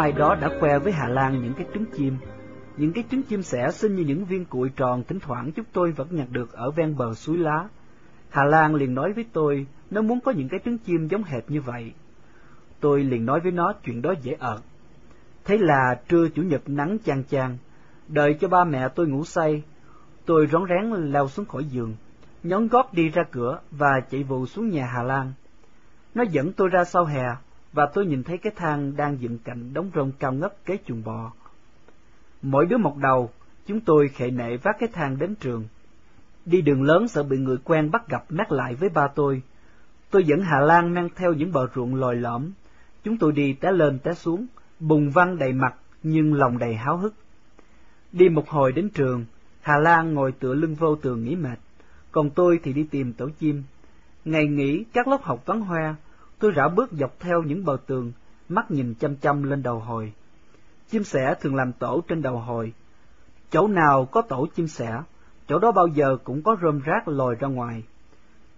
ai đó đã khoe với Hà Lan những cái trứng chim. Những cái trứng chim sẻ xinh như những viên cuội tròn thỉnh thoảng chúng tôi vẫn nhặt được ở ven bờ suối lá. Hà Lan liền nói với tôi nó muốn có những cái trứng chim giống hệt như vậy. Tôi liền nói với nó chuyện đó dễ ợt. Thế là trưa chủ nhật nắng chang chang, đợi cho ba mẹ tôi ngủ say, tôi rón rén leo xuống khỏi giường, nhón gót đi ra cửa và chạy vụ xuống nhà Hà Lan. Nó dẫn tôi ra sau hè, và tôi nhìn thấy cái thang đang dựng cạnh đống rơm cao ngất kế chuồng bò. Mỗi đứa một đầu, chúng tôi khệ nệ vác cái thang đến trường. Đi đường lớn sợ bị người quen bắt gặp mắc lại với ba tôi. Tôi dẫn Hà Lan mang theo những bờ ruộng lồi lõm. Chúng tôi đi té lên té xuống, bùng văng đầy mặt nhưng lòng đầy háo hức. Đi một hồi đến trường, Hà Lan ngồi tựa lưng vô tường nghỉ mệt, còn tôi thì đi tìm tổ chim. Ngày nghỉ các lớp học vắng hoa tôi rảo bước dọc theo những bờ tường, mắt nhìn chăm chăm lên đầu hồi. Chim sẻ thường làm tổ trên đầu hồi. Chỗ nào có tổ chim sẻ, chỗ đó bao giờ cũng có rơm rác lòi ra ngoài.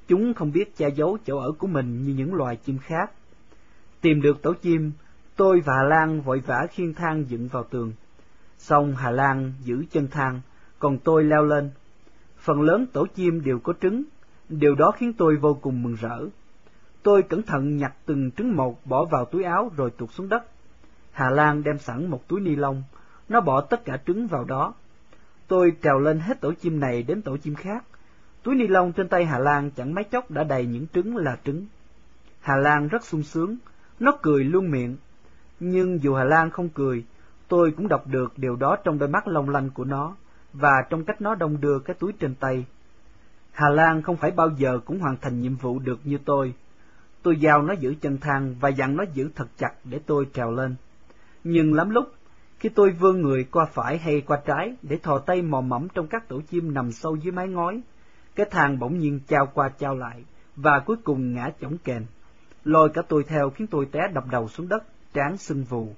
Chúng không biết che giấu chỗ ở của mình như những loài chim khác. Tìm được tổ chim, tôi và Hà Lan vội vã khiêng thang dựng vào tường. Xong Hà Lan giữ chân thang, còn tôi leo lên. Phần lớn tổ chim đều có trứng, điều đó khiến tôi vô cùng mừng rỡ. Tôi cẩn thận nhặt từng trứng một bỏ vào túi áo rồi tụt xuống đất. Hà Lan đem sẵn một túi ni lông, nó bỏ tất cả trứng vào đó. Tôi trèo lên hết tổ chim này đến tổ chim khác. Túi ni lông trên tay Hà Lan chẳng mấy chốc đã đầy những trứng là trứng. Hà Lan rất sung sướng, nó cười luôn miệng. Nhưng dù Hà Lan không cười, tôi cũng đọc được điều đó trong đôi mắt long lanh của nó, và trong cách nó đông đưa cái túi trên tay. Hà Lan không phải bao giờ cũng hoàn thành nhiệm vụ được như tôi. Tôi giao nó giữ chân thang và dặn nó giữ thật chặt để tôi trèo lên. Nhưng lắm lúc, khi tôi vươn người qua phải hay qua trái để thò tay mò mẫm trong các tổ chim nằm sâu dưới mái ngói, cái thang bỗng nhiên trao qua trao lại và cuối cùng ngã chổng kềnh. Lôi cả tôi theo khiến tôi té đập đầu xuống đất, trán sưng vù.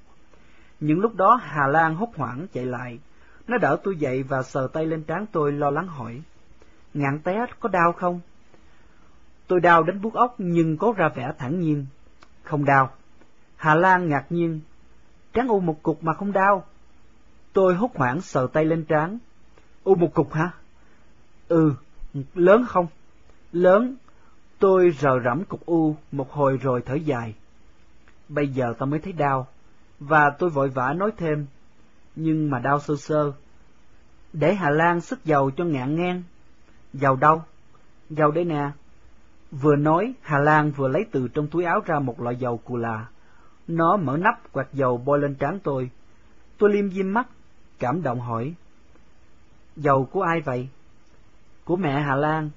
Những lúc đó Hà Lan hốt hoảng chạy lại, nó đỡ tôi dậy và sờ tay lên trán tôi lo lắng hỏi, ngạn té có đau không? Tôi đau đến buốt óc nhưng có ra vẻ thẳng nhiên. Không đau. Hà Lan ngạc nhiên. Trán u một cục mà không đau. Tôi hốt hoảng sờ tay lên trán. U một cục hả? Ừ, lớn không? Lớn. Tôi rờ rẫm cục u một hồi rồi thở dài. Bây giờ ta mới thấy đau. Và tôi vội vã nói thêm. Nhưng mà đau sơ sơ. Để Hà Lan sức dầu cho ngạn ngang. Dầu đâu? Dầu đây nè. Vừa nói, Hà Lan vừa lấy từ trong túi áo ra một loại dầu cù là. Nó mở nắp quạt dầu bôi lên trán tôi. Tôi liêm diêm mắt, cảm động hỏi. Dầu của ai vậy? Của mẹ Hà Lan.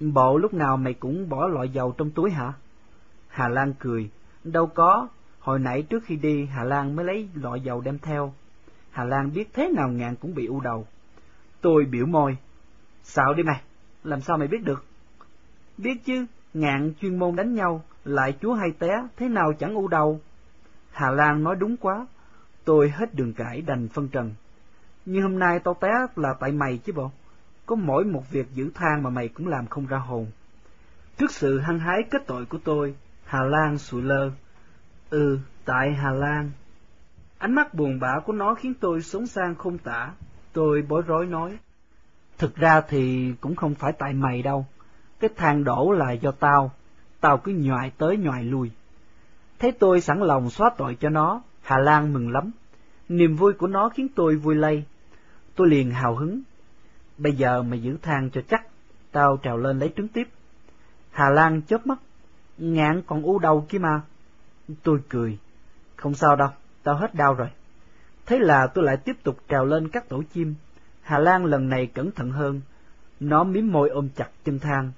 Bộ lúc nào mày cũng bỏ loại dầu trong túi hả? Hà Lan cười. Đâu có, hồi nãy trước khi đi Hà Lan mới lấy loại dầu đem theo. Hà Lan biết thế nào ngàn cũng bị u đầu. Tôi biểu môi. Xạo đi mày, làm sao mày biết được? Biết chứ, ngạn chuyên môn đánh nhau, lại chúa hay té, thế nào chẳng u đầu. Hà Lan nói đúng quá, tôi hết đường cãi đành phân trần. Nhưng hôm nay tao té là tại mày chứ bộ, có mỗi một việc giữ thang mà mày cũng làm không ra hồn. Trước sự hăng hái kết tội của tôi, Hà Lan sụi lơ. Ừ, tại Hà Lan. Ánh mắt buồn bã của nó khiến tôi sống sang không tả. Tôi bối rối nói. Thực ra thì cũng không phải tại mày đâu cái thang đổ là do tao, tao cứ nhòi tới nhòi lui. Thấy tôi sẵn lòng xóa tội cho nó, Hà Lan mừng lắm. Niềm vui của nó khiến tôi vui lây. Tôi liền hào hứng. Bây giờ mày giữ thang cho chắc, tao trèo lên lấy trứng tiếp. Hà Lan chớp mắt, ngạn còn u đầu kia mà. Tôi cười, không sao đâu, tao hết đau rồi. Thế là tôi lại tiếp tục trèo lên các tổ chim. Hà Lan lần này cẩn thận hơn, nó miếm môi ôm chặt chân thang,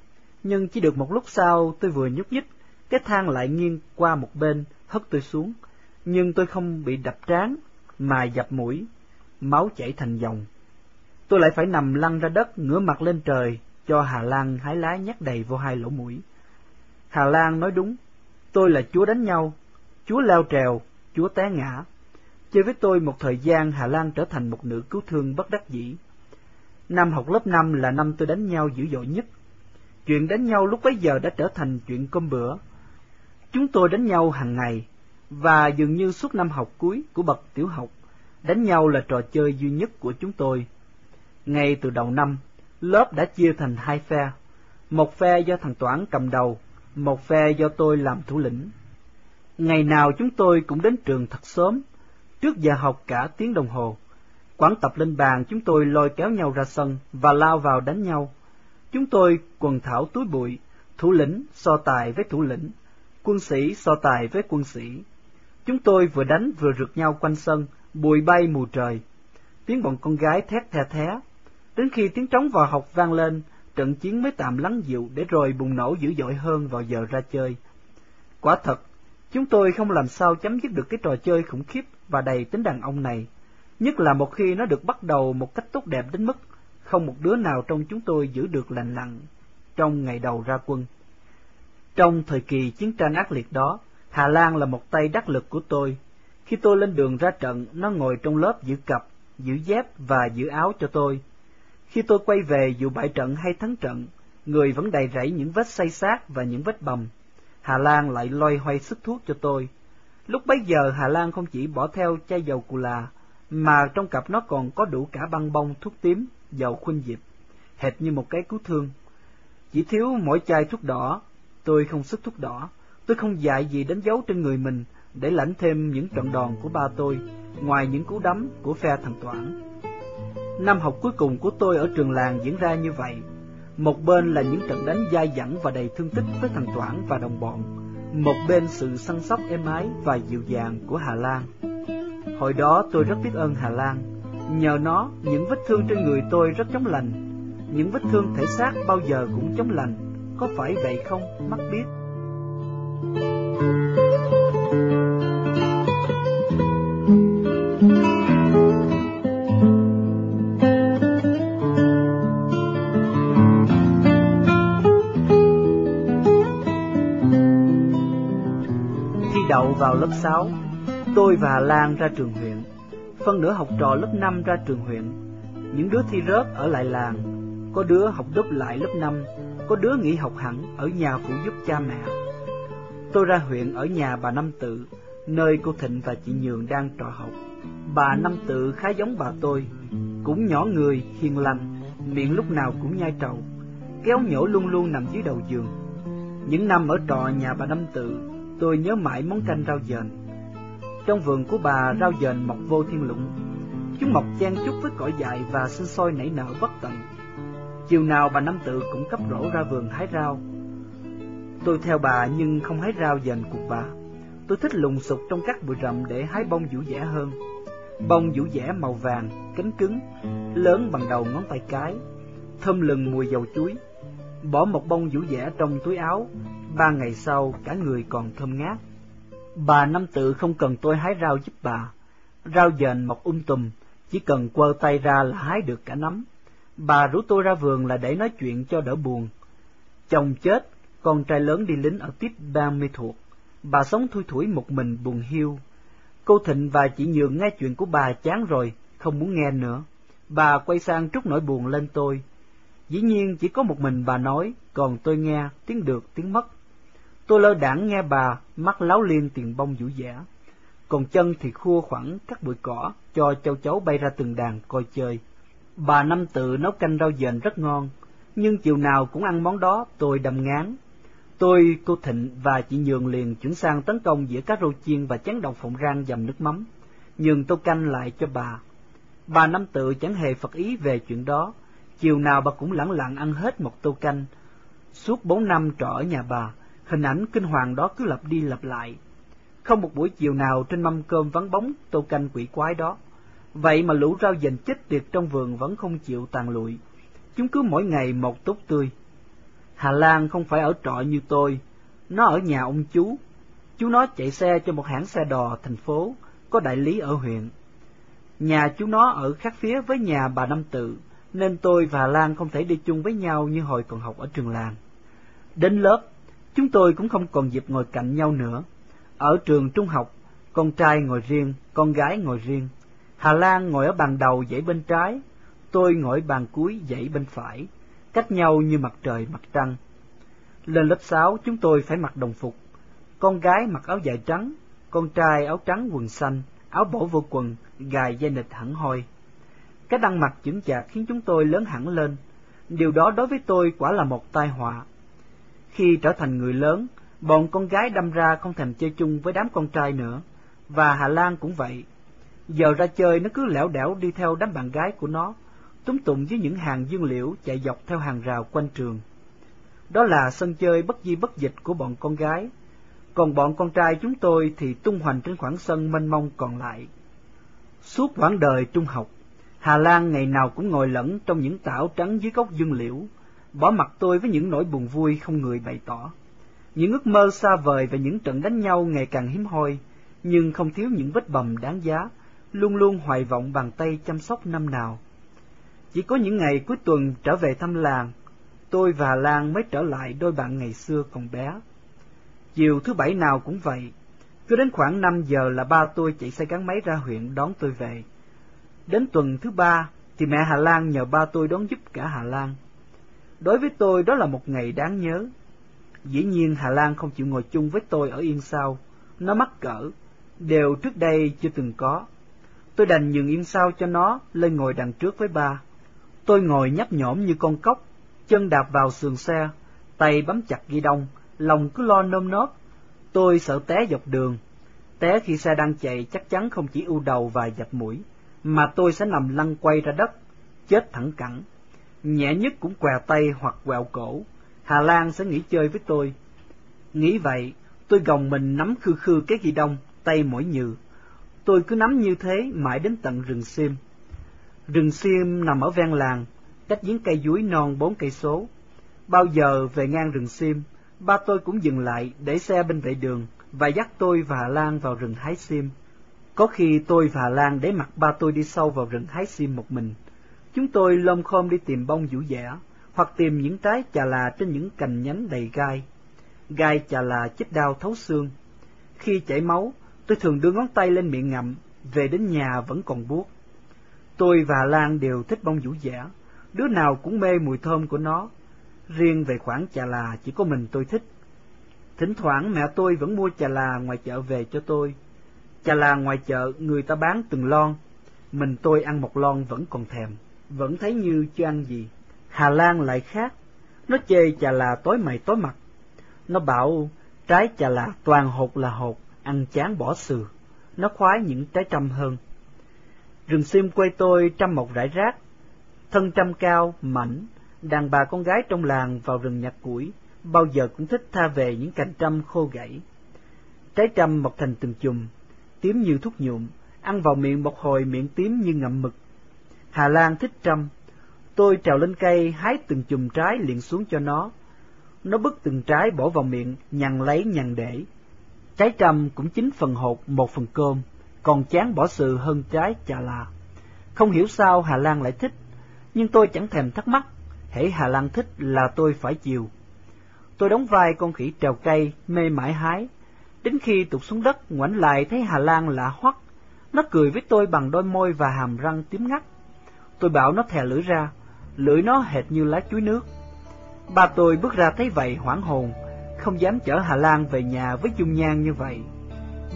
nhưng chỉ được một lúc sau tôi vừa nhúc nhích, cái thang lại nghiêng qua một bên, hất tôi xuống, nhưng tôi không bị đập trán, mà dập mũi, máu chảy thành dòng. Tôi lại phải nằm lăn ra đất, ngửa mặt lên trời, cho Hà Lan hái lá nhát đầy vô hai lỗ mũi. Hà Lan nói đúng, tôi là chúa đánh nhau, chúa leo trèo, chúa té ngã. Chơi với tôi một thời gian Hà Lan trở thành một nữ cứu thương bất đắc dĩ. Năm học lớp năm là năm tôi đánh nhau dữ dội nhất, Chuyện đánh nhau lúc bấy giờ đã trở thành chuyện cơm bữa. Chúng tôi đánh nhau hàng ngày, và dường như suốt năm học cuối của bậc tiểu học, đánh nhau là trò chơi duy nhất của chúng tôi. Ngay từ đầu năm, lớp đã chia thành hai phe, một phe do thằng Toản cầm đầu, một phe do tôi làm thủ lĩnh. Ngày nào chúng tôi cũng đến trường thật sớm, trước giờ học cả tiếng đồng hồ. Quán tập lên bàn chúng tôi lôi kéo nhau ra sân và lao vào đánh nhau. Chúng tôi quần thảo túi bụi, thủ lĩnh so tài với thủ lĩnh, quân sĩ so tài với quân sĩ. Chúng tôi vừa đánh vừa rượt nhau quanh sân, bụi bay mù trời. Tiếng bọn con gái thét the thé. Đến khi tiếng trống vào học vang lên, trận chiến mới tạm lắng dịu để rồi bùng nổ dữ dội hơn vào giờ ra chơi. Quả thật, chúng tôi không làm sao chấm dứt được cái trò chơi khủng khiếp và đầy tính đàn ông này, nhất là một khi nó được bắt đầu một cách tốt đẹp đến mức không một đứa nào trong chúng tôi giữ được lành lặn trong ngày đầu ra quân. Trong thời kỳ chiến tranh ác liệt đó, Hà Lan là một tay đắc lực của tôi. Khi tôi lên đường ra trận, nó ngồi trong lớp giữ cặp, giữ dép và giữ áo cho tôi. Khi tôi quay về dù bại trận hay thắng trận, người vẫn đầy rẫy những vết say sát và những vết bầm. Hà Lan lại loay hoay sức thuốc cho tôi. Lúc bấy giờ Hà Lan không chỉ bỏ theo chai dầu cù là, mà trong cặp nó còn có đủ cả băng bông thuốc tím, dầu khuynh diệp, hệt như một cái cứu thương. Chỉ thiếu mỗi chai thuốc đỏ, tôi không sức thuốc đỏ, tôi không dạy gì đánh dấu trên người mình để lãnh thêm những trận đòn của ba tôi, ngoài những cú đấm của phe thằng Toản. Năm học cuối cùng của tôi ở trường làng diễn ra như vậy. Một bên là những trận đánh dai dẳng và đầy thương tích với thằng Toản và đồng bọn, một bên sự săn sóc êm ái và dịu dàng của Hà Lan. Hồi đó tôi rất biết ơn Hà Lan, nhờ nó những vết thương trên người tôi rất chóng lành, những vết thương thể xác bao giờ cũng chóng lành, có phải vậy không, mắt biết? đậu vào lớp 6, tôi và Lan ra trường huyện. Phân nửa học trò lớp 5 ra trường huyện. Những đứa thi rớt ở lại làng, có đứa học đúp lại lớp 5, có đứa nghỉ học hẳn ở nhà phụ giúp cha mẹ. Tôi ra huyện ở nhà bà Năm Tự, nơi cô Thịnh và chị Nhường đang trọ học. Bà Năm Tự khá giống bà tôi, cũng nhỏ người, hiền lành, miệng lúc nào cũng nhai trầu, kéo nhổ luôn luôn nằm dưới đầu giường. Những năm ở trọ nhà bà Năm Tự, tôi nhớ mãi món canh rau dền. Trong vườn của bà rau dền mọc vô thiên lũng, chúng mọc chen chúc với cỏ dại và sinh sôi nảy nở bất tận. Chiều nào bà Năm Tự cũng cấp rổ ra vườn hái rau. Tôi theo bà nhưng không hái rau dền của bà. Tôi thích lùng sục trong các bụi rậm để hái bông vũ dẻ hơn. Bông vũ dẻ màu vàng, cánh cứng, lớn bằng đầu ngón tay cái, thơm lừng mùi dầu chuối. Bỏ một bông vũ dẻ trong túi áo, ba ngày sau cả người còn thơm ngát. Bà Năm Tự không cần tôi hái rau giúp bà. Rau dền mọc um tùm, chỉ cần quơ tay ra là hái được cả nắm. Bà rủ tôi ra vườn là để nói chuyện cho đỡ buồn. Chồng chết, con trai lớn đi lính ở tiếp ba mê thuộc. Bà sống thui thủi một mình buồn hiu. Cô Thịnh và chị Nhường nghe chuyện của bà chán rồi, không muốn nghe nữa. Bà quay sang trút nỗi buồn lên tôi. Dĩ nhiên chỉ có một mình bà nói, còn tôi nghe tiếng được tiếng mất. Tôi lơ đảng nghe bà, mắt láo liên tiền bông vũ giả. Còn chân thì khua khoảng các bụi cỏ, cho châu chấu bay ra từng đàn coi chơi. Bà Năm Tự nấu canh rau dền rất ngon, nhưng chiều nào cũng ăn món đó tôi đầm ngán. Tôi, cô Thịnh và chị Nhường liền chuyển sang tấn công giữa cá rô chiên và chén đậu phộng rang dầm nước mắm, nhường tô canh lại cho bà. Bà Năm Tự chẳng hề phật ý về chuyện đó, chiều nào bà cũng lẳng lặng ăn hết một tô canh. Suốt bốn năm trọ ở nhà bà, hình ảnh kinh hoàng đó cứ lặp đi lặp lại. Không một buổi chiều nào trên mâm cơm vắng bóng tô canh quỷ quái đó. Vậy mà lũ rau dền chết tiệt trong vườn vẫn không chịu tàn lụi. Chúng cứ mỗi ngày một tốt tươi. Hà Lan không phải ở trọ như tôi, nó ở nhà ông chú. Chú nó chạy xe cho một hãng xe đò thành phố, có đại lý ở huyện. Nhà chú nó ở khác phía với nhà bà Năm Tự, nên tôi và Lan không thể đi chung với nhau như hồi còn học ở trường làng. Đến lớp, chúng tôi cũng không còn dịp ngồi cạnh nhau nữa. Ở trường trung học, con trai ngồi riêng, con gái ngồi riêng. Hà Lan ngồi ở bàn đầu dãy bên trái, tôi ngồi bàn cuối dãy bên phải, cách nhau như mặt trời mặt trăng. Lên lớp sáu chúng tôi phải mặc đồng phục, con gái mặc áo dài trắng, con trai áo trắng quần xanh, áo bổ vô quần, gài dây nịch hẳn hoi. Cái đăng mặt chững chạc khiến chúng tôi lớn hẳn lên. Điều đó đối với tôi quả là một tai họa. Khi trở thành người lớn, bọn con gái đâm ra không thèm chơi chung với đám con trai nữa, và Hà Lan cũng vậy. Giờ ra chơi nó cứ lẻo đẻo đi theo đám bạn gái của nó, túm tụng với những hàng dương liễu chạy dọc theo hàng rào quanh trường. Đó là sân chơi bất di bất dịch của bọn con gái, còn bọn con trai chúng tôi thì tung hoành trên khoảng sân mênh mông còn lại. Suốt quãng đời trung học, Hà Lan ngày nào cũng ngồi lẫn trong những tảo trắng dưới gốc dương liễu, bỏ mặt tôi với những nỗi buồn vui không người bày tỏ. Những ước mơ xa vời và những trận đánh nhau ngày càng hiếm hoi, nhưng không thiếu những vết bầm đáng giá, luôn luôn hoài vọng bàn tay chăm sóc năm nào. Chỉ có những ngày cuối tuần trở về thăm làng, tôi và Lan mới trở lại đôi bạn ngày xưa còn bé. Chiều thứ bảy nào cũng vậy, cứ đến khoảng năm giờ là ba tôi chạy xe gắn máy ra huyện đón tôi về. Đến tuần thứ ba thì mẹ Hà Lan nhờ ba tôi đón giúp cả Hà Lan. Đối với tôi đó là một ngày đáng nhớ. Dĩ nhiên Hà Lan không chịu ngồi chung với tôi ở Yên Sao, nó mắc cỡ, đều trước đây chưa từng có. Tôi đành nhường Yên Sao cho nó lên ngồi đằng trước với ba. Tôi ngồi nhấp nhổm như con cóc, chân đạp vào sườn xe, tay bấm chặt ghi đông, lòng cứ lo nôm nóp. Tôi sợ té dọc đường, té khi xe đang chạy chắc chắn không chỉ u đầu và dập mũi, mà tôi sẽ nằm lăn quay ra đất, chết thẳng cẳng. Nhẹ nhất cũng què tay hoặc quẹo cổ, Hà Lan sẽ nghỉ chơi với tôi. Nghĩ vậy, tôi gồng mình nắm khư khư cái ghi đông, tay mỏi nhừ. Tôi cứ nắm như thế mãi đến tận rừng sim. Rừng sim nằm ở ven làng, cách giếng cây dúi non bốn cây số. Bao giờ về ngang rừng sim, ba tôi cũng dừng lại để xe bên vệ đường và dắt tôi và Hà Lan vào rừng hái sim. Có khi tôi và Hà Lan để mặc ba tôi đi sâu vào rừng hái sim một mình. Chúng tôi lom khom đi tìm bông vũ dẻ, hoặc tìm những trái chà là trên những cành nhánh đầy gai. Gai chà là chích đau thấu xương. Khi chảy máu, tôi thường đưa ngón tay lên miệng ngậm, về đến nhà vẫn còn buốt. Tôi và Lan đều thích bông vũ dẻ, đứa nào cũng mê mùi thơm của nó. Riêng về khoản chà là chỉ có mình tôi thích. Thỉnh thoảng mẹ tôi vẫn mua chà là ngoài chợ về cho tôi. Chà là ngoài chợ người ta bán từng lon, mình tôi ăn một lon vẫn còn thèm, vẫn thấy như chưa ăn gì. Hà Lan lại khác, nó chê chà là tối mày tối mặt. Nó bảo trái chà là toàn hột là hột, ăn chán bỏ sừ. Nó khoái những trái trăm hơn. Rừng sim quê tôi trăm một rải rác, thân trăm cao, mảnh, đàn bà con gái trong làng vào rừng nhặt củi, bao giờ cũng thích tha về những cành trăm khô gãy. Trái trăm mọc thành từng chùm, tím như thuốc nhuộm, ăn vào miệng một hồi miệng tím như ngậm mực. Hà Lan thích trăm, tôi trèo lên cây hái từng chùm trái liền xuống cho nó. Nó bứt từng trái bỏ vào miệng, nhằn lấy nhằn để. Trái trăm cũng chính phần hột một phần cơm, còn chán bỏ sự hơn trái chà là. Không hiểu sao Hà Lan lại thích, nhưng tôi chẳng thèm thắc mắc, hễ Hà Lan thích là tôi phải chiều. Tôi đóng vai con khỉ trèo cây, mê mãi hái, đến khi tụt xuống đất ngoảnh lại thấy Hà Lan lạ hoắc, nó cười với tôi bằng đôi môi và hàm răng tím ngắt. Tôi bảo nó thè lưỡi ra, lưỡi nó hệt như lá chuối nước. Ba tôi bước ra thấy vậy hoảng hồn, không dám chở Hà Lan về nhà với dung nhan như vậy.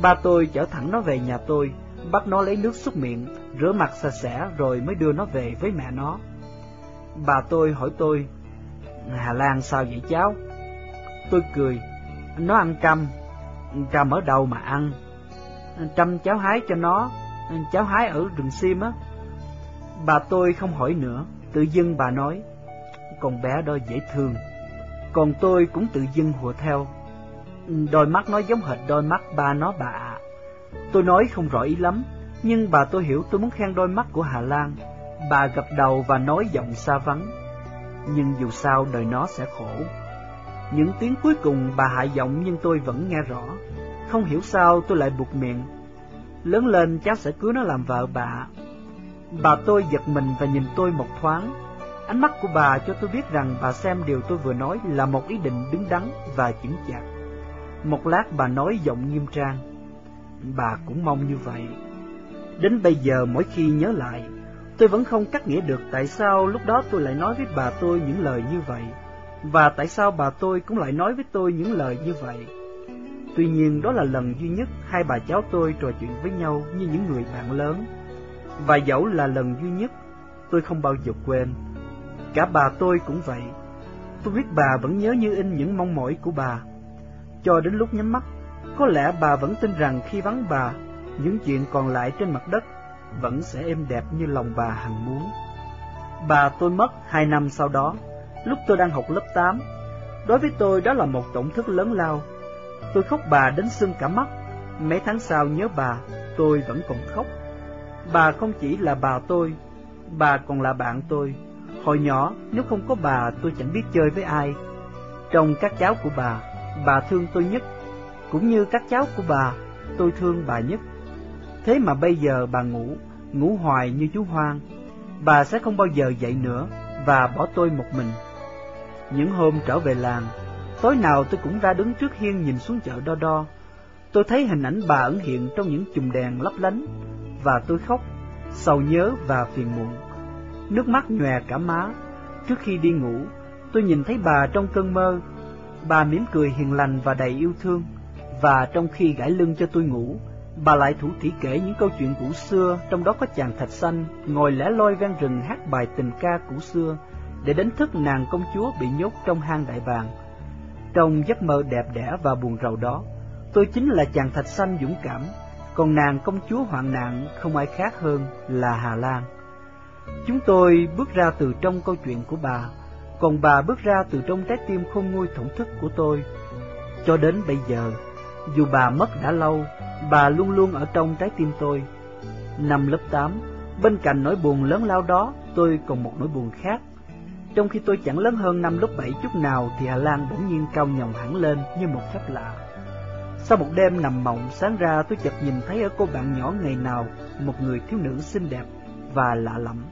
Ba tôi chở thẳng nó về nhà tôi, bắt nó lấy nước xúc miệng, rửa mặt sạch sẽ rồi mới đưa nó về với mẹ nó. Bà tôi hỏi tôi, Hà Lan sao vậy cháu? Tôi cười, nó ăn cam, cam ở đâu mà ăn? Trăm cháu hái cho nó, cháu hái ở rừng sim á. Bà tôi không hỏi nữa, tự dưng bà nói, con bé đó dễ thương. Còn tôi cũng tự dưng hùa theo, đôi mắt nó giống hệt đôi mắt ba nó bà ạ. Tôi nói không rõ ý lắm, nhưng bà tôi hiểu tôi muốn khen đôi mắt của Hà Lan. Bà gật đầu và nói giọng xa vắng, nhưng dù sao đời nó sẽ khổ. Những tiếng cuối cùng bà hạ giọng nhưng tôi vẫn nghe rõ. Không hiểu sao tôi lại buộc miệng. Lớn lên cháu sẽ cưới nó làm vợ bà. Bà tôi giật mình và nhìn tôi một thoáng. Ánh mắt của bà cho tôi biết rằng bà xem điều tôi vừa nói là một ý định đứng đắn và chững chạc. Một lát bà nói giọng nghiêm trang. Bà cũng mong như vậy. Đến bây giờ mỗi khi nhớ lại, tôi vẫn không cắt nghĩa được tại sao lúc đó tôi lại nói với bà tôi những lời như vậy, và tại sao bà tôi cũng lại nói với tôi những lời như vậy. Tuy nhiên đó là lần duy nhất hai bà cháu tôi trò chuyện với nhau như những người bạn lớn. Và dẫu là lần duy nhất, tôi không bao giờ quên. Cả bà tôi cũng vậy. Tôi biết bà vẫn nhớ như in những mong mỏi của bà. Cho đến lúc nhắm mắt, có lẽ bà vẫn tin rằng khi vắng bà, những chuyện còn lại trên mặt đất vẫn sẽ êm đẹp như lòng bà hằng muốn. Bà tôi mất hai năm sau đó, lúc tôi đang học lớp 8. Đối với tôi đó là một tổn thất lớn lao. Tôi khóc bà đến sưng cả mắt. Mấy tháng sau nhớ bà, tôi vẫn còn khóc. Bà không chỉ là bà tôi, bà còn là bạn tôi. Hồi nhỏ, nếu không có bà tôi chẳng biết chơi với ai. Trong các cháu của bà, bà thương tôi nhất, cũng như các cháu của bà, tôi thương bà nhất. Thế mà bây giờ bà ngủ, ngủ hoài như chú Hoang. Bà sẽ không bao giờ dậy nữa và bỏ tôi một mình. Những hôm trở về làng, tối nào tôi cũng ra đứng trước hiên nhìn xuống chợ đo đo. Tôi thấy hình ảnh bà ẩn hiện trong những chùm đèn lấp lánh, và tôi khóc, sầu nhớ và phiền muộn. Nước mắt nhòe cả má. Trước khi đi ngủ, tôi nhìn thấy bà trong cơn mơ. Bà mỉm cười hiền lành và đầy yêu thương, và trong khi gãi lưng cho tôi ngủ, bà lại thủ thỉ kể những câu chuyện cũ xưa, trong đó có chàng thạch xanh ngồi lẻ loi ven rừng hát bài tình ca cũ xưa để đánh thức nàng công chúa bị nhốt trong hang đại bàng. Trong giấc mơ đẹp đẽ và buồn rầu đó, tôi chính là chàng thạch xanh dũng cảm, còn nàng công chúa hoạn nạn không ai khác hơn là Hà Lan. Chúng tôi bước ra từ trong câu chuyện của bà, còn bà bước ra từ trong trái tim không nguôi thổn thức của tôi. Cho đến bây giờ, dù bà mất đã lâu, bà luôn luôn ở trong trái tim tôi. Năm lớp 8, bên cạnh nỗi buồn lớn lao đó, tôi còn một nỗi buồn khác. Trong khi tôi chẳng lớn hơn năm lớp 7 chút nào thì Hà Lan bỗng nhiên cao nhồng hẳn lên như một phép lạ. Sau một đêm nằm mộng, sáng ra tôi chợt nhìn thấy ở cô bạn nhỏ ngày nào một người thiếu nữ xinh đẹp và lạ lẫm.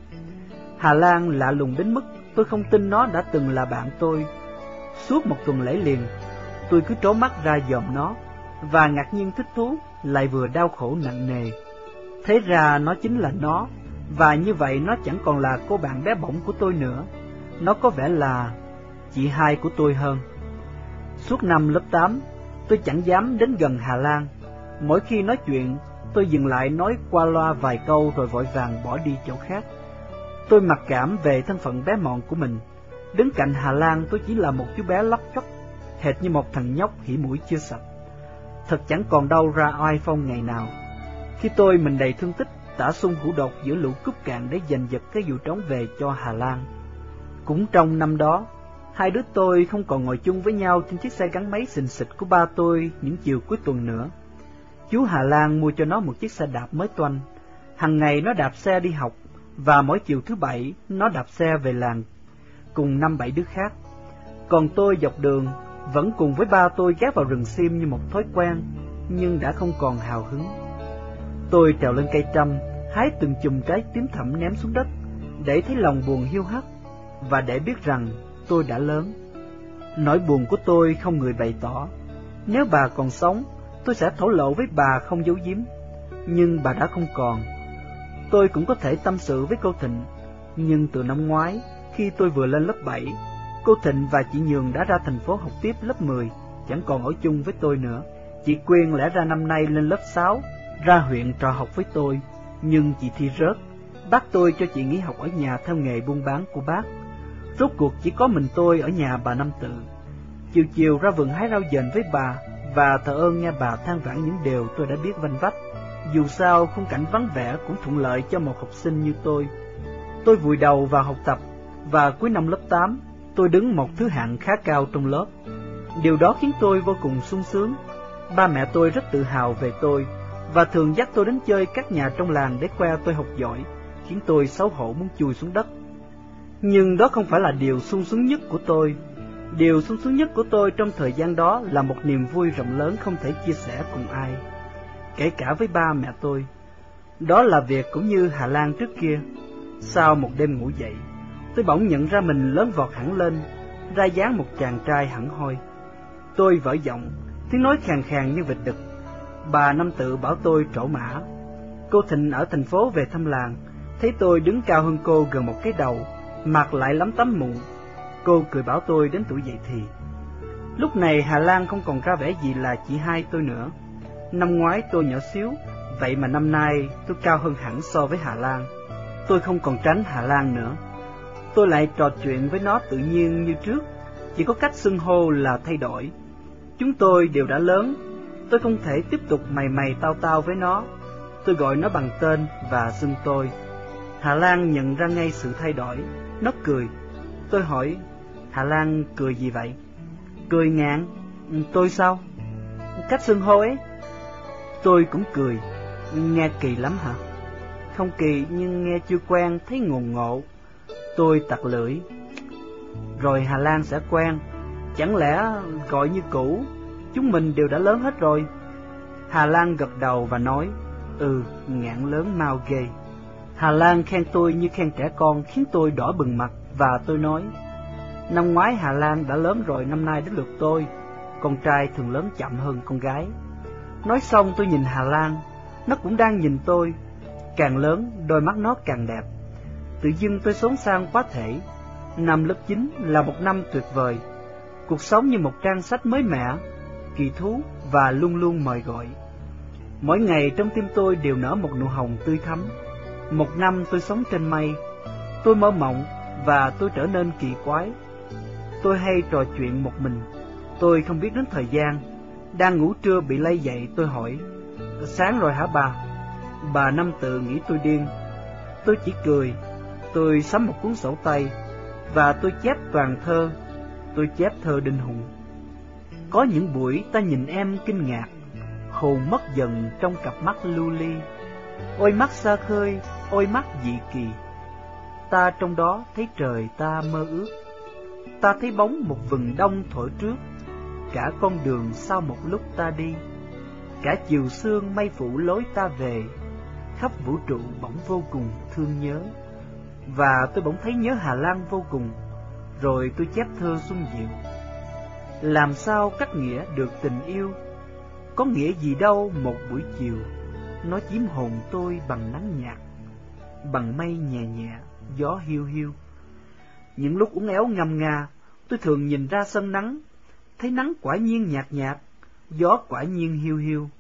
Hà Lan lạ lùng đến mức tôi không tin nó đã từng là bạn tôi. Suốt một tuần lễ liền, tôi cứ trố mắt ra dòm nó, và ngạc nhiên thích thú, lại vừa đau khổ nặng nề. Thế ra nó chính là nó, và như vậy nó chẳng còn là cô bạn bé bỏng của tôi nữa. Nó có vẻ là chị hai của tôi hơn. Suốt năm lớp 8, tôi chẳng dám đến gần Hà Lan. Mỗi khi nói chuyện, tôi dừng lại nói qua loa vài câu rồi vội vàng bỏ đi chỗ khác. Tôi mặc cảm về thân phận bé mọn của mình. Đứng cạnh Hà Lan tôi chỉ là một chú bé lóc chóc, hệt như một thằng nhóc hỉ mũi chưa sạch. Thật chẳng còn đâu ra oai phong ngày nào. Khi tôi mình đầy thương tích, tả sung hữu độc giữa lũ cúp cạn để giành giật cái vụ trống về cho Hà Lan. Cũng trong năm đó, hai đứa tôi không còn ngồi chung với nhau trên chiếc xe gắn máy xình xịch của ba tôi những chiều cuối tuần nữa. Chú Hà Lan mua cho nó một chiếc xe đạp mới toanh. Hằng ngày nó đạp xe đi học, và mỗi chiều thứ bảy nó đạp xe về làng cùng năm bảy đứa khác. Còn tôi dọc đường vẫn cùng với ba tôi ghé vào rừng sim như một thói quen, nhưng đã không còn hào hứng. Tôi trèo lên cây trăm, hái từng chùm trái tím thẫm ném xuống đất, để thấy lòng buồn hiu hắt, và để biết rằng tôi đã lớn. Nỗi buồn của tôi không người bày tỏ. Nếu bà còn sống, tôi sẽ thổ lộ với bà không giấu giếm. Nhưng bà đã không còn. Tôi cũng có thể tâm sự với cô Thịnh, nhưng từ năm ngoái, khi tôi vừa lên lớp 7, cô Thịnh và chị Nhường đã ra thành phố học tiếp lớp 10, chẳng còn ở chung với tôi nữa. Chị Quyên lẽ ra năm nay lên lớp 6, ra huyện trò học với tôi, nhưng chị thi rớt. Bác tôi cho chị nghỉ học ở nhà theo nghề buôn bán của bác. Rốt cuộc chỉ có mình tôi ở nhà bà Năm Tự. Chiều chiều ra vườn hái rau dền với bà, và thờ ơn nghe bà than vãn những điều tôi đã biết vanh vách. Dù sao, khung cảnh vắng vẻ cũng thuận lợi cho một học sinh như tôi. Tôi vùi đầu vào học tập, và cuối năm lớp 8, tôi đứng một thứ hạng khá cao trong lớp. Điều đó khiến tôi vô cùng sung sướng. Ba mẹ tôi rất tự hào về tôi, và thường dắt tôi đến chơi các nhà trong làng để khoe tôi học giỏi, khiến tôi xấu hổ muốn chui xuống đất. Nhưng đó không phải là điều sung sướng nhất của tôi. Điều sung sướng nhất của tôi trong thời gian đó là một niềm vui rộng lớn không thể chia sẻ cùng ai, kể cả với ba mẹ tôi. Đó là việc cũng như Hà Lan trước kia. Sau một đêm ngủ dậy, tôi bỗng nhận ra mình lớn vọt hẳn lên, ra dáng một chàng trai hẳn hoi. Tôi vỡ giọng, tiếng nói khàn khàn như vịt đực. Bà Năm Tự bảo tôi trổ mã. Cô Thịnh ở thành phố về thăm làng, thấy tôi đứng cao hơn cô gần một cái đầu, mặt lại lắm tấm mụn. Cô cười bảo tôi đến tuổi dậy thì. Lúc này Hà Lan không còn ra vẻ gì là chị hai tôi nữa. Năm ngoái tôi nhỏ xíu, vậy mà năm nay tôi cao hơn hẳn so với Hà Lan. Tôi không còn tránh Hà Lan nữa. Tôi lại trò chuyện với nó tự nhiên như trước, chỉ có cách xưng hô là thay đổi. Chúng tôi đều đã lớn, tôi không thể tiếp tục mày mày tao tao với nó. Tôi gọi nó bằng tên và xưng tôi. Hà Lan nhận ra ngay sự thay đổi, nó cười. Tôi hỏi, Hà Lan cười gì vậy? Cười ngạn, ừ, tôi sao? Cách xưng hô ấy. Tôi cũng cười, nghe kỳ lắm hả? Không kỳ nhưng nghe chưa quen, thấy ngồn ngộ. Tôi tặc lưỡi. Rồi Hà Lan sẽ quen, chẳng lẽ gọi như cũ, chúng mình đều đã lớn hết rồi. Hà Lan gật đầu và nói, ừ, ngạn lớn mau ghê. Hà Lan khen tôi như khen trẻ con khiến tôi đỏ bừng mặt và tôi nói, Năm ngoái Hà Lan đã lớn rồi, năm nay đến lượt tôi. Con trai thường lớn chậm hơn con gái. Nói xong tôi nhìn Hà Lan, nó cũng đang nhìn tôi. Càng lớn, đôi mắt nó càng đẹp. Tự dưng tôi sống sang quá thể. Năm lớp 9 là một năm tuyệt vời. Cuộc sống như một trang sách mới mẻ, kỳ thú và luôn luôn mời gọi. Mỗi ngày trong tim tôi đều nở một nụ hồng tươi thắm. Một năm tôi sống trên mây. Tôi mơ mộng và tôi trở nên kỳ quái Tôi hay trò chuyện một mình, tôi không biết đến thời gian. Đang ngủ trưa bị lay dậy tôi hỏi, sáng rồi hả bà? Bà năm tự nghĩ tôi điên. Tôi chỉ cười, tôi sắm một cuốn sổ tay, và tôi chép toàn thơ, tôi chép thơ Đinh Hùng. Có những buổi ta nhìn em kinh ngạc, hồn mất dần trong cặp mắt lưu ly. Ôi mắt xa khơi, ôi mắt dị kỳ, ta trong đó thấy trời ta mơ ước. Ta thấy bóng một vừng đông thổi trước, cả con đường sau một lúc ta đi, cả chiều sương mây phủ lối ta về, khắp vũ trụ bỗng vô cùng thương nhớ. Và tôi bỗng thấy nhớ Hà Lan vô cùng, rồi tôi chép thơ xuân diệu. Làm sao cắt nghĩa được tình yêu? Có nghĩa gì đâu một buổi chiều, nó chiếm hồn tôi bằng nắng nhạt, bằng mây nhẹ nhẹ, gió hiu hiu. Những lúc uống éo ngầm ngà, tôi thường nhìn ra sân nắng, thấy nắng quả nhiên nhạt nhạt, gió quả nhiên hiu hiu,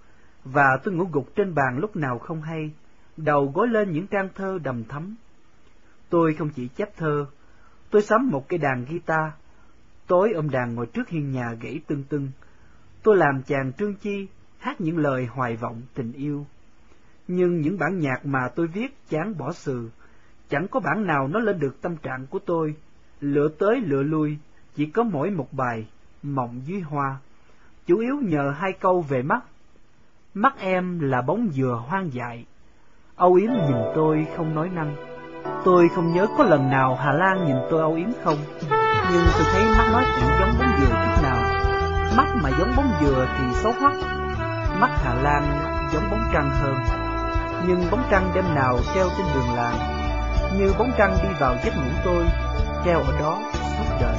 và tôi ngủ gục trên bàn lúc nào không hay, đầu gối lên những trang thơ đầm thắm. Tôi không chỉ chép thơ, tôi sắm một cây đàn guitar, tối ôm đàn ngồi trước hiên nhà gãy tưng tưng. Tôi làm chàng trương chi, hát những lời hoài vọng tình yêu. Nhưng những bản nhạc mà tôi viết chán bỏ sừ, chẳng có bản nào nó lên được tâm trạng của tôi, lựa tới lựa lui, chỉ có mỗi một bài, Mộng dưới hoa, chủ yếu nhờ hai câu về mắt. Mắt em là bóng dừa hoang dại, âu yếm nhìn tôi không nói năng. Tôi không nhớ có lần nào Hà Lan nhìn tôi âu yếm không, nhưng tôi thấy mắt nói chuyện giống bóng dừa chút nào. Mắt mà giống bóng dừa thì xấu hoắc, mắt Hà Lan giống bóng trăng hơn. Nhưng bóng trăng đêm nào treo trên đường làng, như bóng trăng đi vào giấc ngủ tôi, treo ở đó suốt đời.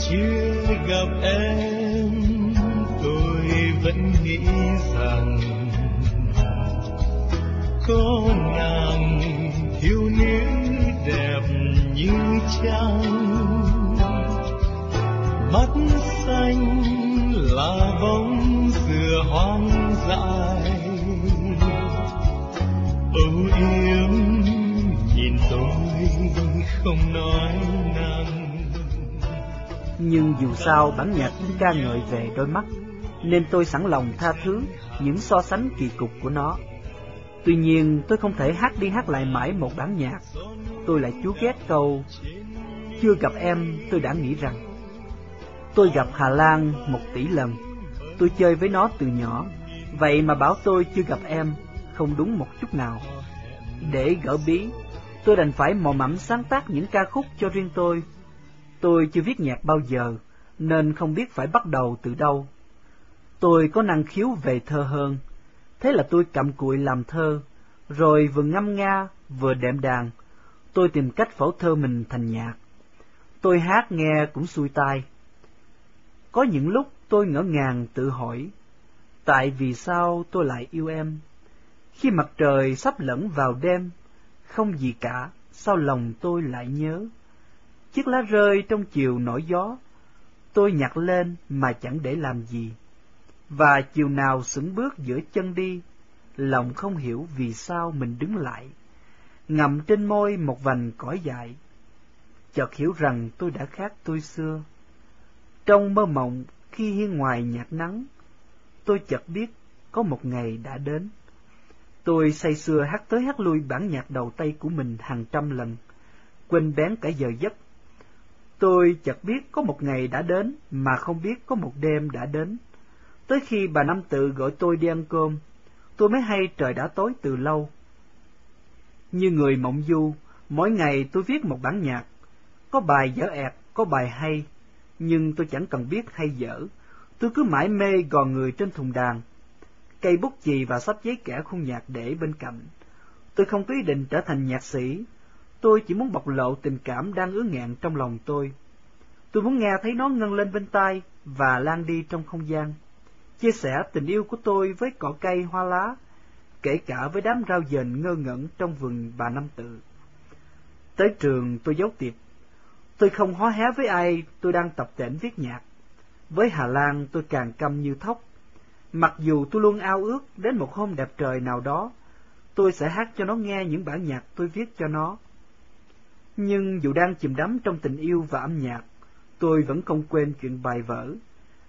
Chưa gặp em tôi vẫn nghĩ rằng có nàng thiếu nữ đẹp như trăng. Mắt xanh là bóng dừa hoang dại âu yếm. Nhìn tôi không nói năng. Nhưng dù sao bản nhạc cũng ca ngợi về đôi mắt, nên tôi sẵn lòng tha thứ những so sánh kỳ cục của nó. Tuy nhiên, tôi không thể hát đi hát lại mãi một bản nhạc. Tôi lại chú ghét câu Chưa gặp em, tôi đã nghĩ rằng. Tôi gặp Hà Lan một tỷ lần. Tôi chơi với nó từ nhỏ. Vậy mà bảo tôi chưa gặp em không đúng một chút nào Để gỡ bí Tôi đành phải mò mẫm sáng tác những ca khúc cho riêng tôi Tôi chưa viết nhạc bao giờ, nên không biết phải bắt đầu từ đâu. Tôi có năng khiếu về thơ hơn, thế là tôi cặm cụi làm thơ, rồi vừa ngâm nga, vừa đệm đàn, tôi tìm cách phẫu thơ mình thành nhạc. Tôi hát nghe cũng xuôi tai. Có những lúc tôi ngỡ ngàng tự hỏi, tại vì sao tôi lại yêu em? Khi mặt trời sắp lẫn vào đêm, không gì cả, sao lòng tôi lại nhớ? chiếc lá rơi trong chiều nổi gió. Tôi nhặt lên mà chẳng để làm gì. Và chiều nào sững bước giữa chân đi, lòng không hiểu vì sao mình đứng lại. Ngậm trên môi một vành cỏ dại. Chợt hiểu rằng tôi đã khác tôi xưa. Trong mơ mộng khi hiên ngoài nhạt nắng, tôi chợt biết có một ngày đã đến. Tôi say sưa hát tới hát lui bản nhạc đầu tay của mình hàng trăm lần, quên bén cả giờ giấc. Tôi chợt biết có một ngày đã đến mà không biết có một đêm đã đến. Tới khi bà Năm Tự gọi tôi đi ăn cơm, tôi mới hay trời đã tối từ lâu. Như người mộng du, mỗi ngày tôi viết một bản nhạc, có bài dở ẹt, có bài hay, nhưng tôi chẳng cần biết hay dở, tôi cứ mãi mê gò người trên thùng đàn, cây bút chì và sắp giấy kẻ khung nhạc để bên cạnh. Tôi không có ý định trở thành nhạc sĩ, tôi chỉ muốn bộc lộ tình cảm đang ứa ngạn trong lòng tôi. Tôi muốn nghe thấy nó ngân lên bên tai và lan đi trong không gian, chia sẻ tình yêu của tôi với cỏ cây hoa lá, kể cả với đám rau dền ngơ ngẩn trong vườn bà Năm Tự. Tới trường tôi giấu tiệp. Tôi không hó hé với ai tôi đang tập tễnh viết nhạc. Với Hà Lan tôi càng câm như thóc. Mặc dù tôi luôn ao ước đến một hôm đẹp trời nào đó, tôi sẽ hát cho nó nghe những bản nhạc tôi viết cho nó. Nhưng dù đang chìm đắm trong tình yêu và âm nhạc, tôi vẫn không quên chuyện bài vở.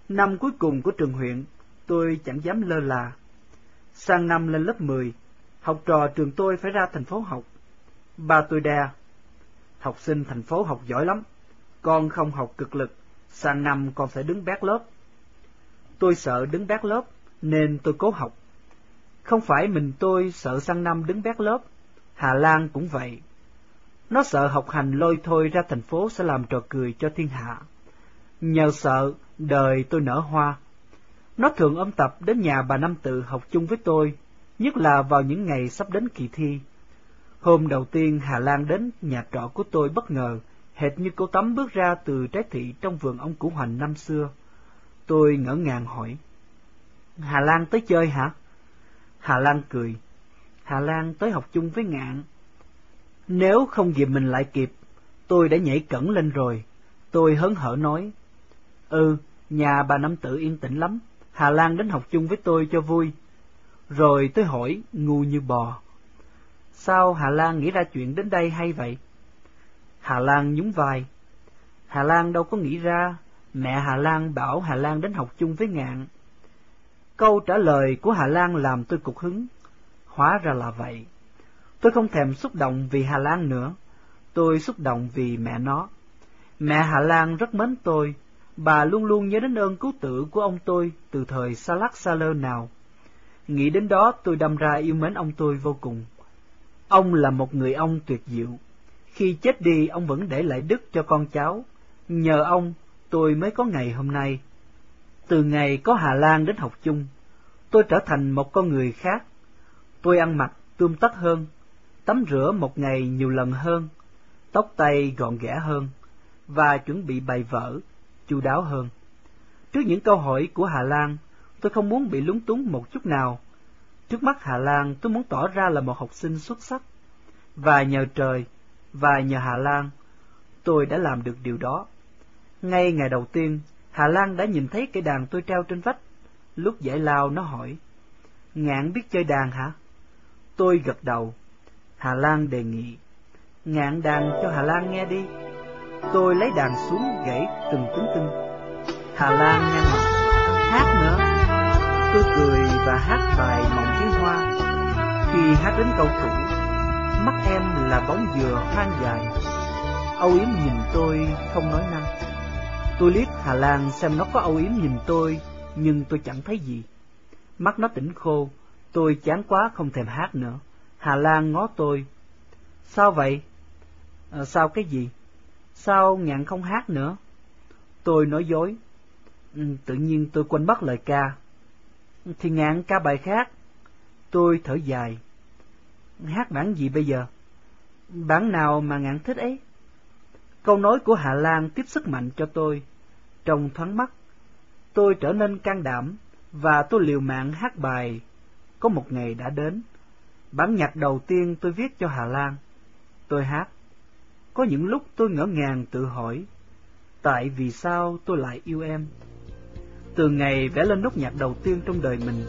Năm cuối cùng của trường huyện, tôi chẳng dám lơ là. Sang năm lên lớp 10, học trò trường tôi phải ra thành phố học. Ba tôi đe, học sinh thành phố học giỏi lắm, con không học cực lực, sang năm con sẽ đứng bét lớp. Tôi sợ đứng bát lớp, nên tôi cố học. Không phải mình tôi sợ sang năm đứng bát lớp, Hà Lan cũng vậy. Nó sợ học hành lôi thôi ra thành phố sẽ làm trò cười cho thiên hạ. Nhờ sợ, đời tôi nở hoa. Nó thường ôm tập đến nhà bà Năm Tự học chung với tôi, nhất là vào những ngày sắp đến kỳ thi. Hôm đầu tiên Hà Lan đến nhà trọ của tôi bất ngờ, hệt như cô tắm bước ra từ trái thị trong vườn ông Củ Hoành năm xưa. Tôi ngỡ ngàng hỏi, Hà Lan tới chơi hả? Hà Lan cười, Hà Lan tới học chung với ngạn. Nếu không dịp mình lại kịp, tôi đã nhảy cẩn lên rồi. Tôi hớn hở nói, Ừ, nhà bà Năm Tự yên tĩnh lắm, Hà Lan đến học chung với tôi cho vui. Rồi tôi hỏi, ngu như bò. Sao Hà Lan nghĩ ra chuyện đến đây hay vậy? Hà Lan nhún vai. Hà Lan đâu có nghĩ ra, mẹ Hà Lan bảo Hà Lan đến học chung với ngạn. Câu trả lời của Hà Lan làm tôi cục hứng. Hóa ra là vậy. Tôi không thèm xúc động vì Hà Lan nữa, tôi xúc động vì mẹ nó. Mẹ Hà Lan rất mến tôi, bà luôn luôn nhớ đến ơn cứu tử của ông tôi từ thời xa lắc xa lơ nào. Nghĩ đến đó tôi đâm ra yêu mến ông tôi vô cùng. Ông là một người ông tuyệt diệu. Khi chết đi ông vẫn để lại đức cho con cháu. Nhờ ông tôi mới có ngày hôm nay. Từ ngày có Hà Lan đến học chung, tôi trở thành một con người khác. Tôi ăn mặc tươm tất hơn, tắm rửa một ngày nhiều lần hơn, tóc tay gọn ghẽ hơn, và chuẩn bị bài vở, chu đáo hơn. Trước những câu hỏi của Hà Lan, tôi không muốn bị lúng túng một chút nào. Trước mắt Hà Lan, tôi muốn tỏ ra là một học sinh xuất sắc. Và nhờ trời, và nhờ Hà Lan, tôi đã làm được điều đó. Ngay ngày đầu tiên, Hà Lan đã nhìn thấy cây đàn tôi treo trên vách. Lúc giải lao nó hỏi, Ngạn biết chơi đàn hả? Tôi gật đầu. Hà Lan đề nghị, Ngạn đàn cho Hà Lan nghe đi. Tôi lấy đàn xuống gãy từng tiếng tinh. Hà Lan nhăn mặt, hát nữa. Tôi cười và hát bài Mộng Tiếng Hoa. Khi hát đến câu thủ, mắt em là bóng dừa hoang dài. Âu Yếm nhìn tôi không nói năng. Tôi liếc Hà Lan xem nó có âu yếm nhìn tôi, nhưng tôi chẳng thấy gì. Mắt nó tỉnh khô, tôi chán quá không thèm hát nữa. Hà Lan ngó tôi. Sao vậy? À, sao cái gì? Sao ngạn không hát nữa? Tôi nói dối. Ừ, tự nhiên tôi quên mất lời ca. Thì ngạn ca bài khác. Tôi thở dài. Hát bản gì bây giờ? Bản nào mà ngạn thích ấy? Câu nói của Hà Lan tiếp sức mạnh cho tôi. Trong thoáng mắt, tôi trở nên can đảm và tôi liều mạng hát bài Có một ngày đã đến. Bản nhạc đầu tiên tôi viết cho Hà Lan. Tôi hát. Có những lúc tôi ngỡ ngàng tự hỏi, tại vì sao tôi lại yêu em. Từ ngày vẽ lên nốt nhạc đầu tiên trong đời mình,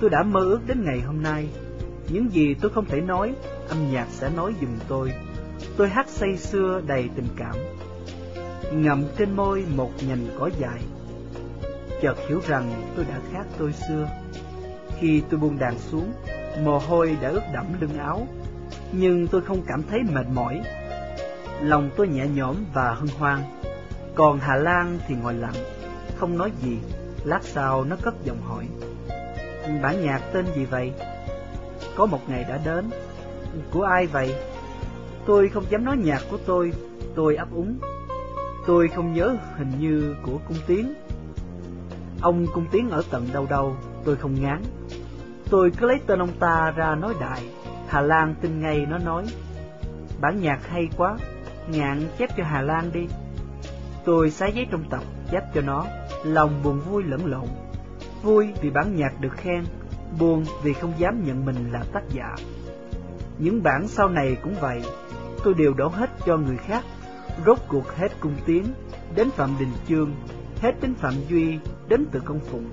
tôi đã mơ ước đến ngày hôm nay. Những gì tôi không thể nói, âm nhạc sẽ nói dùm tôi. Tôi hát say xưa đầy tình cảm. Ngậm trên môi một nhành cỏ dài. Chợt hiểu rằng tôi đã khác tôi xưa. Khi tôi buông đàn xuống, mồ hôi đã ướt đẫm lưng áo, nhưng tôi không cảm thấy mệt mỏi. Lòng tôi nhẹ nhõm và hân hoan. Còn Hà Lan thì ngồi lặng, không nói gì. Lát sau nó cất giọng hỏi. Bản nhạc tên gì vậy? Có một ngày đã đến. Của ai vậy? Tôi không dám nói nhạc của tôi, tôi ấp úng. Tôi không nhớ hình như của cung tiến. Ông cung tiến ở tận đâu đâu, tôi không ngán. Tôi cứ lấy tên ông ta ra nói đại. Hà Lan tin ngay nó nói. Bản nhạc hay quá, ngạn chép cho Hà Lan đi. Tôi xé giấy trong tập, chép cho nó, lòng buồn vui lẫn lộn. Vui vì bản nhạc được khen, buồn vì không dám nhận mình là tác giả. Những bản sau này cũng vậy, tôi đều đổ hết cho người khác, rốt cuộc hết cung tiến, đến Phạm Đình Chương, hết đến Phạm Duy, đến từ công phụng.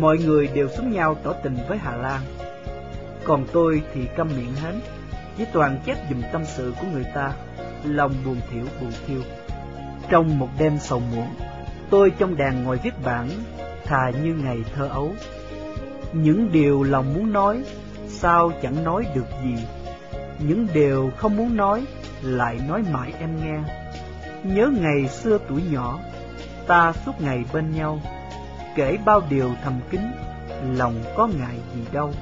Mọi người đều xuống nhau tỏ tình với Hà Lan. Còn tôi thì câm miệng hến, chỉ toàn chép dùm tâm sự của người ta, lòng buồn thiểu buồn thiêu. Trong một đêm sầu muộn, tôi trong đàn ngồi viết bản, thà như ngày thơ ấu. Những điều lòng muốn nói, sao chẳng nói được gì. Những điều không muốn nói, lại nói mãi em nghe. Nhớ ngày xưa tuổi nhỏ, ta suốt ngày bên nhau, kể bao điều thầm kín, lòng có ngại gì đâu.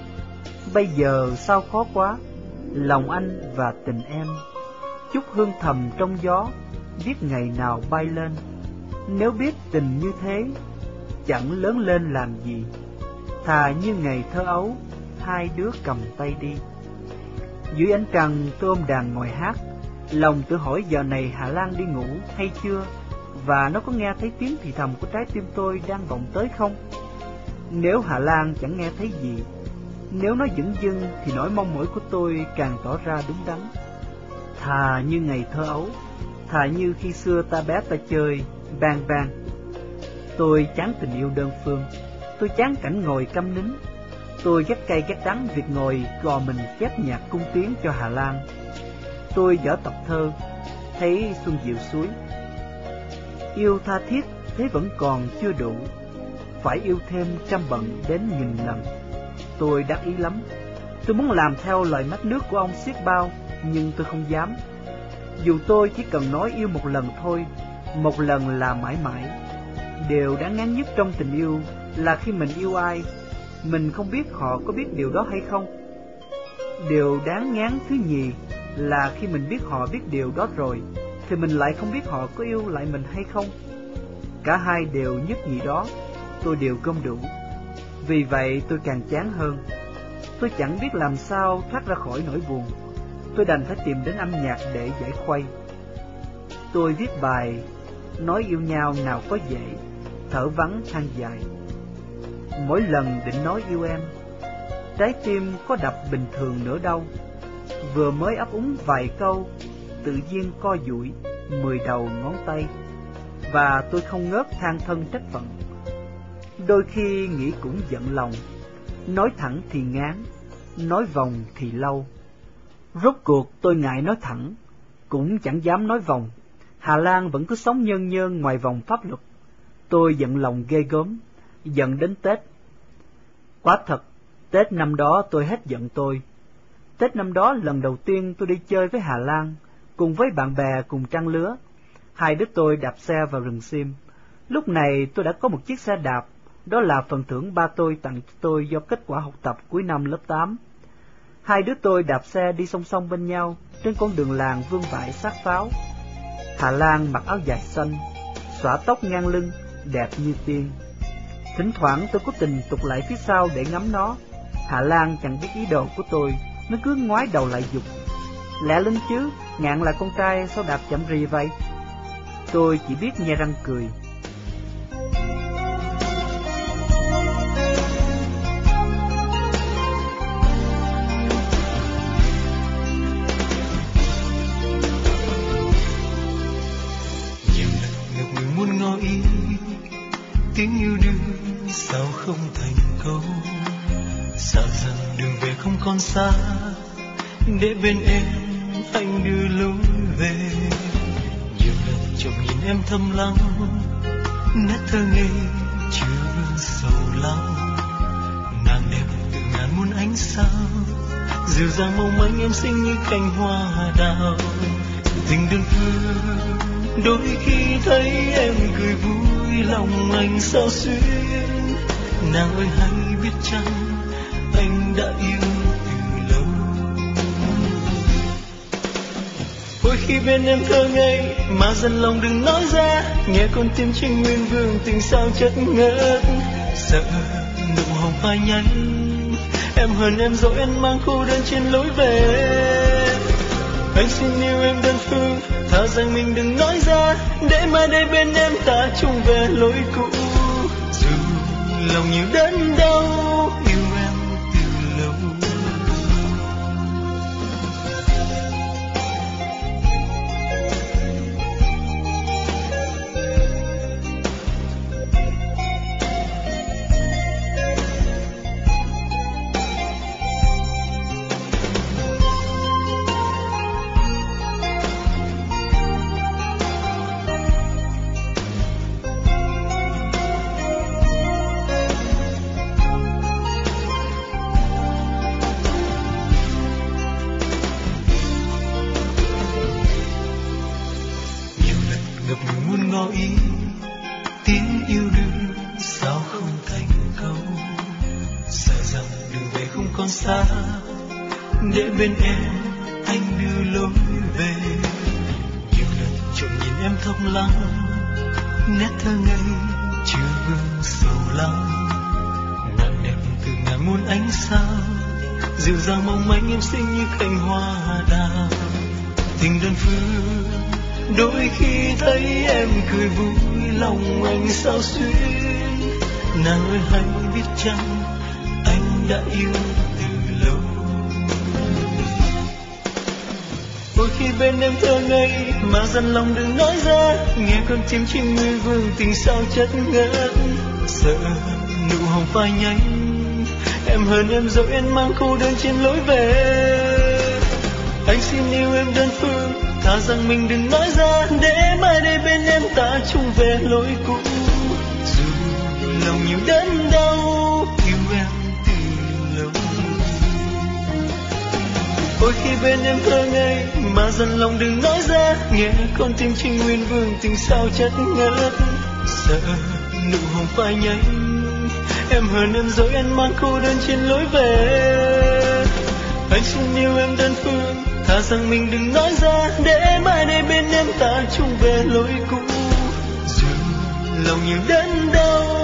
Bây giờ sao khó quá, lòng anh và tình em, chút hương thầm trong gió, biết ngày nào bay lên. Nếu biết tình như thế, chẳng lớn lên làm gì, thà như ngày thơ ấu, hai đứa cầm tay đi. Dưới ánh trăng tôi ôm đàn ngồi hát, lòng tự hỏi giờ này Hà Lan đi ngủ hay chưa, và nó có nghe thấy tiếng thì thầm của trái tim tôi đang vọng tới không? Nếu Hà Lan chẳng nghe thấy gì, nếu nó dững dưng thì nỗi mong mỏi của tôi càng tỏ ra đúng đắn. Thà như ngày thơ ấu, thà như khi xưa ta bé ta chơi, bang bang. Tôi chán tình yêu đơn phương, tôi chán cảnh ngồi câm nín. Tôi ghét cay ghét đắng việc ngồi gò mình chép nhạc cung tiếng cho Hà Lan. Tôi dở tập thơ, thấy xuân diệu suối. Yêu tha thiết thế vẫn còn chưa đủ, phải yêu thêm trăm bận đến nghìn lần. Tôi đắc ý lắm, tôi muốn làm theo lời mắt nước của ông siết bao, nhưng tôi không dám. Dù tôi chỉ cần nói yêu một lần thôi, một lần là mãi mãi. Điều đáng ngán nhất trong tình yêu là khi mình yêu ai, mình không biết họ có biết điều đó hay không. Điều đáng ngán thứ nhì là khi mình biết họ biết điều đó rồi, thì mình lại không biết họ có yêu lại mình hay không. Cả hai đều nhất nhị đó, tôi đều không đủ. Vì vậy tôi càng chán hơn. Tôi chẳng biết làm sao thoát ra khỏi nỗi buồn. Tôi đành phải tìm đến âm nhạc để giải khuây. Tôi viết bài nói yêu nhau nào có dễ, thở vắng than dài. Mỗi lần định nói yêu em, trái tim có đập bình thường nữa đâu. Vừa mới ấp úng vài câu, tự nhiên co duỗi mười đầu ngón tay, và tôi không ngớt than thân trách phận. Đôi khi nghĩ cũng giận lòng, nói thẳng thì ngán, nói vòng thì lâu. Rốt cuộc tôi ngại nói thẳng, cũng chẳng dám nói vòng. Hà Lan vẫn cứ sống nhân nhân ngoài vòng pháp luật. Tôi giận lòng ghê gớm, giận đến Tết. Quá thật, Tết năm đó tôi hết giận tôi. Tết năm đó lần đầu tiên tôi đi chơi với Hà Lan, cùng với bạn bè cùng trăng lứa. Hai đứa tôi đạp xe vào rừng sim. Lúc này tôi đã có một chiếc xe đạp, đó là phần thưởng ba tôi tặng cho tôi do kết quả học tập cuối năm lớp 8. Hai đứa tôi đạp xe đi song song bên nhau trên con đường làng vương vãi sát pháo. Hà Lan mặc áo dài xanh, xõa tóc ngang lưng, đẹp như tiên. Thỉnh thoảng tôi có tình tục lại phía sau để ngắm nó. Hà Lan chẳng biết ý đồ của tôi, nó cứ ngoái đầu lại dục. Lẽ lên chứ, ngạn là con trai sao đạp chậm rì vậy? Tôi chỉ biết nhe răng cười. Xa, để bên em anh đưa lối về. Nhiều lần chồng nhìn em thâm lặng, nét thơ ngây chưa sầu lắng. Nàng đẹp từ ngàn muôn ánh sao dịu dàng mong manh em xinh như cành hoa đào. Tình đơn phương đôi khi thấy em cười vui lòng anh sao xuyên. Nàng ơi hay biết chăng anh đã yêu Đôi khi bên em thơ ngây mà dần lòng đừng nói ra. Nghe con tim trinh nguyên vương tình sao chất ngất sợ nụ hồng phai nhăn, em hờn em dỗi anh mang cô đơn trên lối về. Anh xin yêu em đơn phương thà rằng mình đừng nói ra. Để mai đây bên em ta chung về lối cũ. Dù lòng nhiều đớn đau sao chất ngất? Sợ nụ hồng phai nhanh. em hơn em dẫu em mang cô đơn trên lối về. Anh xin yêu em đơn phương, thà rằng mình đừng nói ra. Để mai đây bên em ta chung về lối cũ. Dù lòng nhiều đớn đau, yêu em từ lâu. Ôi, khi bên em thơ ngây, mà dần lòng đừng nói ra. Nghe con tim trinh nguyên vương tình sao chất ngất sợ nụ hồng phai nhánh em hờn em dối anh mang cô đơn trên lối về. Anh xin yêu em đơn phương, thà rằng mình đừng nói ra. Để mai đây bên em ta chung về lối cũ. Dù lòng nhiều đớn đau